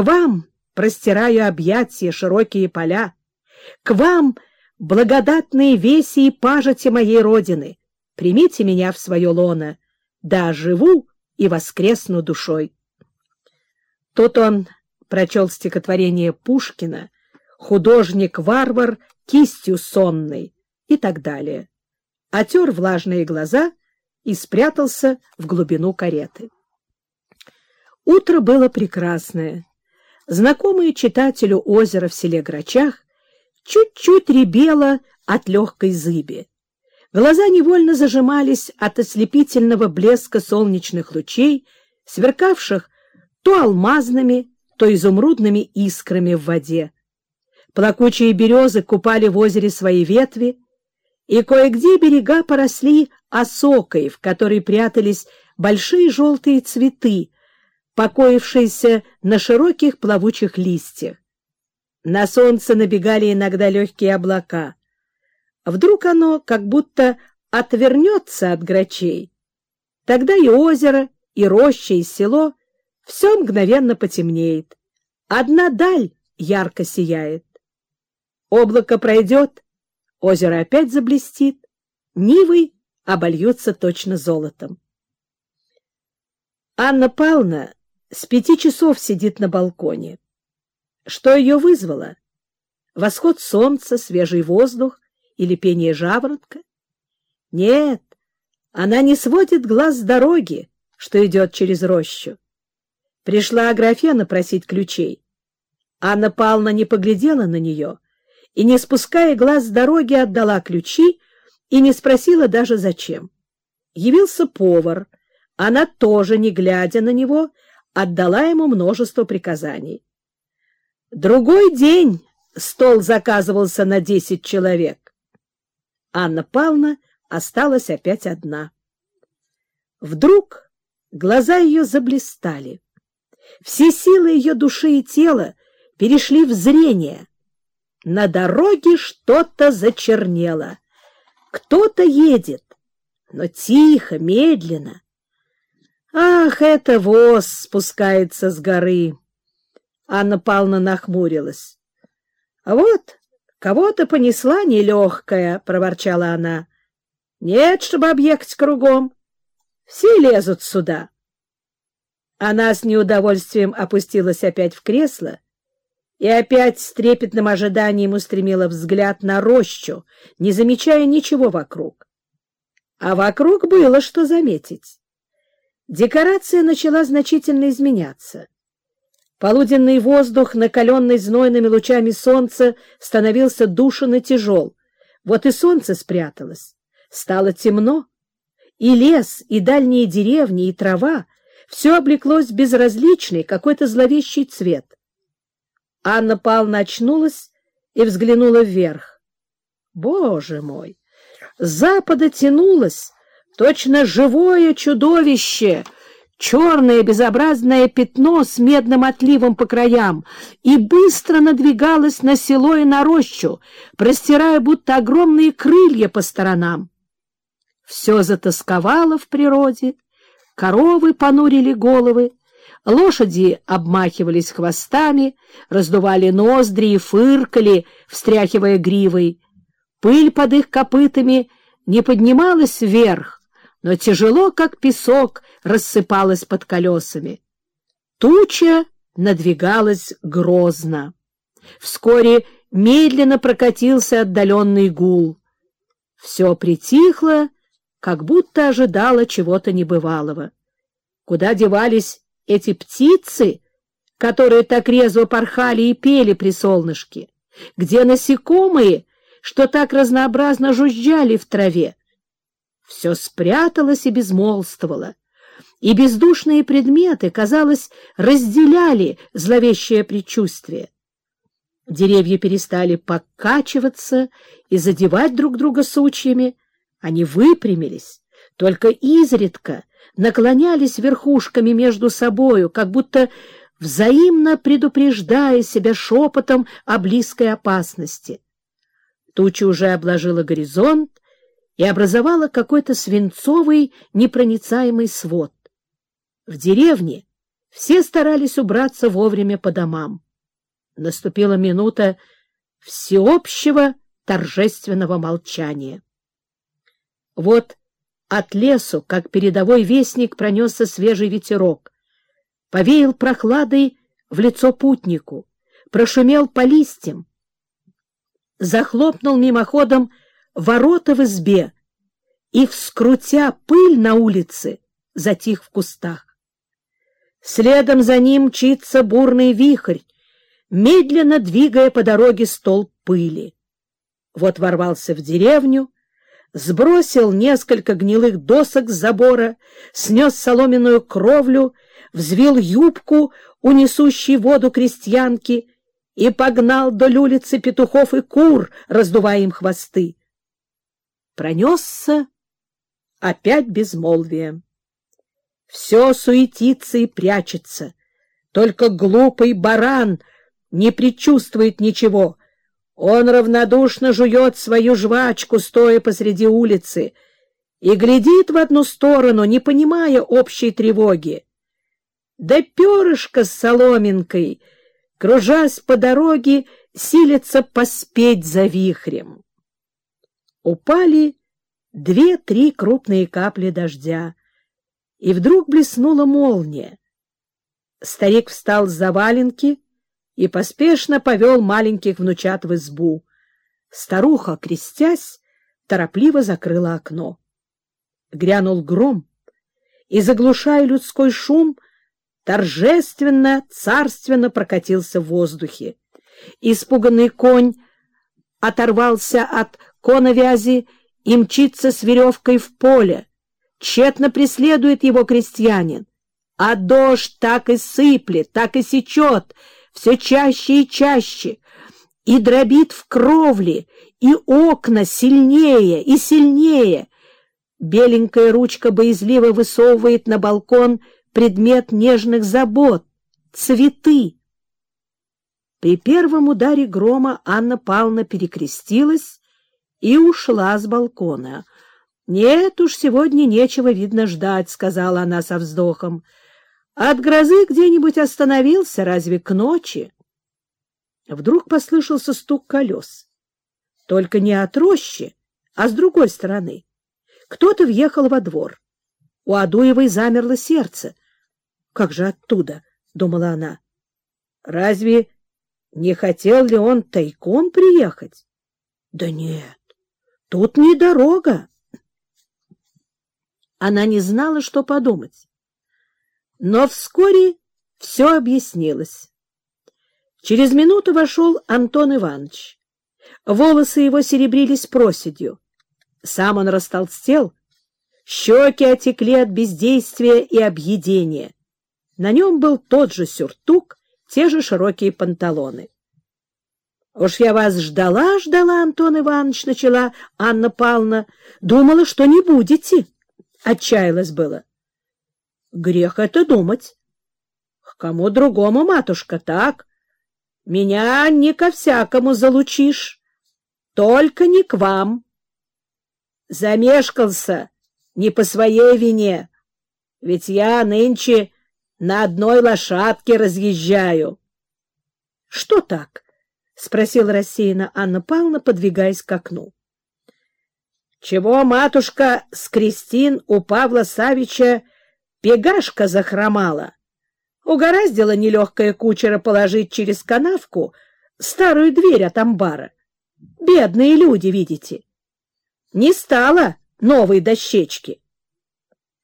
К вам простираю объятия широкие поля, к вам благодатные веси и пажити моей родины. Примите меня в свое лоно, да живу и воскресну душой. Тут он прочел стихотворение Пушкина «Художник-варвар кистью сонной» и так далее. Отер влажные глаза и спрятался в глубину кареты. Утро было прекрасное. Знакомое читателю озеро в селе Грачах чуть-чуть ребело от легкой зыби. Глаза невольно зажимались от ослепительного блеска солнечных лучей, сверкавших то алмазными, то изумрудными искрами в воде. Плакучие березы купали в озере свои ветви, и кое-где берега поросли осокой, в которой прятались большие желтые цветы, покоившиеся на широких плавучих листьях. На солнце набегали иногда легкие облака. Вдруг оно как будто отвернется от грачей. Тогда и озеро, и роща, и село — все мгновенно потемнеет. Одна даль ярко сияет. Облако пройдет, озеро опять заблестит, нивы обольются точно золотом. Анна Павловна с пяти часов сидит на балконе. Что ее вызвало? Восход солнца, свежий воздух или пение жаворонка? Нет, она не сводит глаз с дороги, что идет через рощу. Пришла Аграфена просить ключей. Анна Павловна не поглядела на нее и, не спуская глаз с дороги, отдала ключи и не спросила даже зачем. Явился повар. Она тоже, не глядя на него, отдала ему множество приказаний. Другой день стол заказывался на десять человек. Анна Павловна осталась опять одна. Вдруг глаза ее заблистали. Все силы ее души и тела перешли в зрение. На дороге что-то зачернело. Кто-то едет, но тихо, медленно. Ах, это воз спускается с горы. Анна Павловна нахмурилась. — А вот кого-то понесла нелегкая, — проворчала она. — Нет, чтобы объехать кругом. Все лезут сюда. Она с неудовольствием опустилась опять в кресло и опять с трепетным ожиданием устремила взгляд на рощу, не замечая ничего вокруг. А вокруг было что заметить. Декорация начала значительно изменяться. Полуденный воздух, накаленный знойными лучами солнца, становился душен и тяжел. Вот и солнце спряталось. Стало темно. И лес, и дальние деревни, и трава — все облеклось безразличный, какой-то зловещий цвет. Анна Павловна очнулась и взглянула вверх. Боже мой! Запада тянулось точно живое чудовище — черное безобразное пятно с медным отливом по краям и быстро надвигалось на село и на рощу, простирая будто огромные крылья по сторонам. Все затасковало в природе, коровы понурили головы, лошади обмахивались хвостами, раздували ноздри и фыркали, встряхивая гривой. Пыль под их копытами не поднималась вверх, но тяжело, как песок, рассыпалась под колесами. Туча надвигалась грозно. Вскоре медленно прокатился отдаленный гул. Все притихло, как будто ожидало чего-то небывалого. Куда девались эти птицы, которые так резво порхали и пели при солнышке? Где насекомые, что так разнообразно жужжали в траве? Все спряталось и безмолвствовало, и бездушные предметы, казалось, разделяли зловещее предчувствие. Деревья перестали покачиваться и задевать друг друга сучьями, они выпрямились, только изредка наклонялись верхушками между собою, как будто взаимно предупреждая себя шепотом о близкой опасности. Туча уже обложила горизонт, и образовала какой-то свинцовый непроницаемый свод. В деревне Все старались убраться вовремя по домам. Наступила минута всеобщего торжественного молчания. Вот от лесу, как передовой вестник, пронесся свежий ветерок, повеял прохладой в лицо путнику, прошумел по листьям, захлопнул мимоходом ворота в избе и, вскрутя пыль на улице, затих в кустах. Следом за ним мчится бурный вихрь, медленно двигая по дороге столб пыли. Вот ворвался в деревню, сбросил несколько гнилых досок с забора, снес соломенную кровлю, взвил юбку у несущей воду крестьянки и погнал до улицы петухов и кур, раздувая им хвосты. Пронесся опять безмолвие. Все суетится и прячется, только глупый баран не предчувствует ничего. Он равнодушно жует свою жвачку, стоя посреди улицы, и глядит в одну сторону, не понимая общей тревоги. Да перышко с соломинкой, кружась по дороге, силится поспеть за вихрем. Упали две-три крупные капли дождя, и вдруг блеснула молния. Старик встал с заваленки и поспешно повел маленьких внучат в избу. Старуха, крестясь, торопливо закрыла окно. Грянул гром, и, заглушая людской шум, торжественно, царственно прокатился в воздухе. Испуганный конь оторвался от коновязи и мчится с веревкой в поле. Тщетно преследует его крестьянин. А дождь так и сыплет, так и сечет, все чаще и чаще, и дробит в кровле, и окна сильнее и сильнее. Беленькая ручка боязливо высовывает на балкон предмет нежных забот — цветы. При первом ударе грома Анна Павловна перекрестилась и ушла с балкона. «Нет уж, сегодня нечего, видно, ждать», — сказала она со вздохом. От грозы где-нибудь остановился, разве к ночи? Вдруг послышался стук колес. Только не от рощи, а с другой стороны. Кто-то въехал во двор. У Адуевой замерло сердце. «Как же оттуда?» — думала она. «Разве не хотел ли он тайком приехать?» «Да нет, тут не дорога». Она не знала, что подумать. Но вскоре все объяснилось. Через минуту вошел Антон Иванович. Волосы его серебрились проседью. Сам он растолстел, щеки отекли от бездействия и объедения. На нем был тот же сюртук, те же широкие панталоны. — Уж я вас ждала, ждала, Антон Иванович, — начала Анна Павловна. — Думала, что не будете. Отчаялась было. Грех это думать. К кому другому, матушка, так? Меня не ко всякому залучишь, только не к вам. Замешкался не по своей вине, ведь я нынче на одной лошадке разъезжаю. — Что так? — спросила рассеянно Анна Павловна, подвигаясь к окну. — Чего, матушка, с Кристин у Павла Савича Пегашка захромала. Угораздило нелегкое кучера положить через канавку старую дверь от амбара. Бедные люди, видите. Не стало новой дощечки.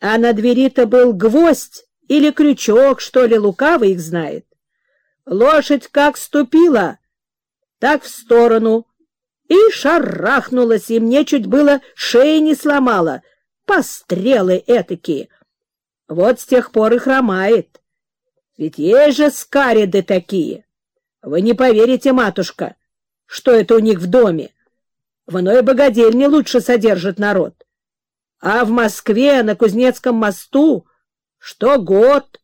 А на двери-то был гвоздь или крючок, что ли, лукавый их знает. Лошадь как ступила, так в сторону, и шарахнулась, и мне чуть было шеи не сломала. Пострелы этакие — вот с тех пор и хромает. Ведь есть же скариды такие. Вы не поверите, матушка, что это у них в доме. В иной богадельне лучше содержит народ. А в Москве на Кузнецком мосту что год,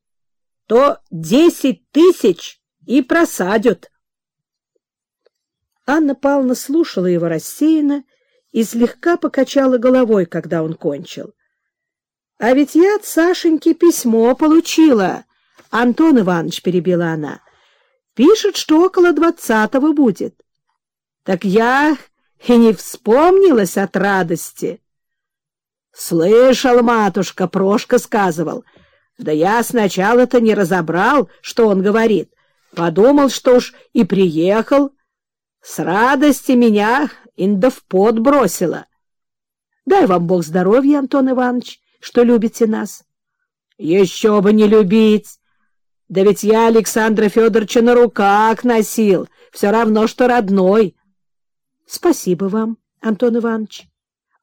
то десять тысяч и просадят. Анна Павловна слушала его рассеянно и слегка покачала головой, когда он кончил. А ведь я от Сашеньки письмо получила — Антон Иванович, — перебила она, — пишет, что около двадцатого будет. Так я и не вспомнилась от радости. Слышал, матушка, Прошка сказывал. Да я сначала-то не разобрал, что он говорит. Подумал, что уж и приехал. С радости меня инда в пот бросила. Дай вам Бог здоровья, Антон Иванович, что любите нас. Еще бы не любить. Да ведь я Александра Федоровича на руках носил, все равно, что родной. Спасибо вам, Антон Иванович.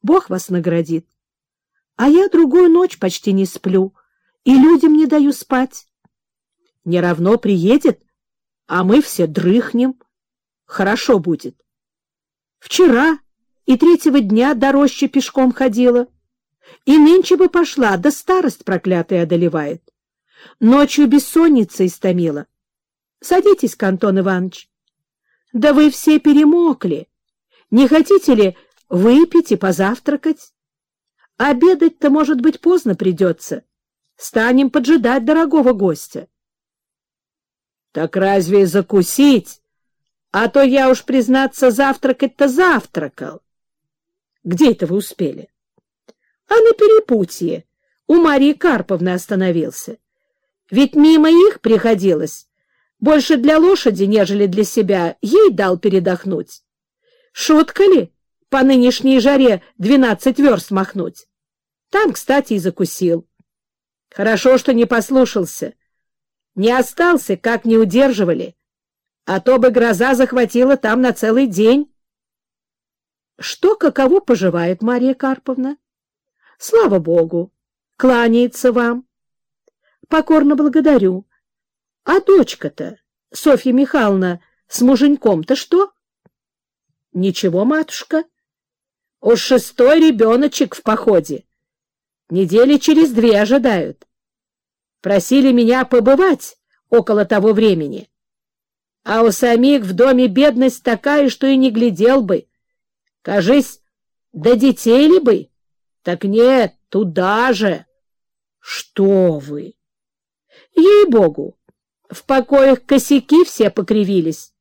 Бог вас наградит. А я другую ночь почти не сплю, и людям не даю спать. Не равно приедет, а мы все дрыхнем. Хорошо будет. Вчера и третьего дня до рощи пешком ходила, и нынче бы пошла, да старость проклятая одолевает. Ночью бессонница истомила. Садитесь, Антон Иванович. Да вы все перемокли. Не хотите ли выпить и позавтракать? Обедать-то, может быть, поздно придется. Станем поджидать дорогого гостя. Так разве закусить? А то я уж, признаться, завтракать-то завтракал. Где это вы успели? А на перепутье у Марии Карповны остановился. Ведь мимо их приходилось. Больше для лошади, нежели для себя, ей дал передохнуть. Шутка ли по нынешней жаре двенадцать верст махнуть? Там, кстати, и закусил. Хорошо, что не послушался. Не остался, как не удерживали. А то бы гроза захватила там на целый день. Что, каково поживает Мария Карповна? Слава Богу! Кланяется вам. Покорно благодарю. А дочка-то, Софья Михайловна, с муженьком-то что? Ничего, матушка. Уж шестой ребеночек в походе. Недели через две ожидают. Просили меня побывать около того времени. А у самих в доме бедность такая, что и не глядел бы. Кажись, да детей ли бы? Так нет, туда же. Что вы? Ей-богу, в покоях косяки все покривились.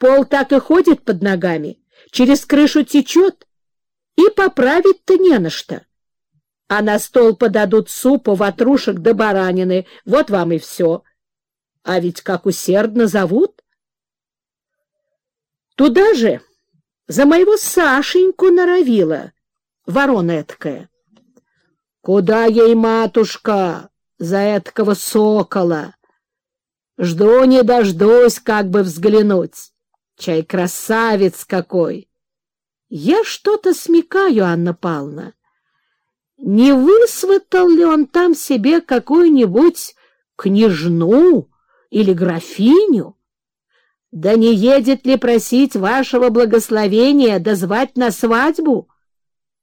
Пол так и ходит под ногами через крышу течет, и поправить-то не на что. А на стол подадут супу, ватрушек да баранины, вот вам и все. А ведь как усердно зовут. Туда же за моего Сашеньку норовила ворона эткая. Куда ей, матушка, за эткого сокола? Жду не дождусь, как бы взглянуть. Чай красавец какой! Я что-то смекаю, Анна Павловна. Не высватал ли он там себе какую-нибудь княжну или графиню? Да не едет ли просить вашего благословения дозвать на свадьбу?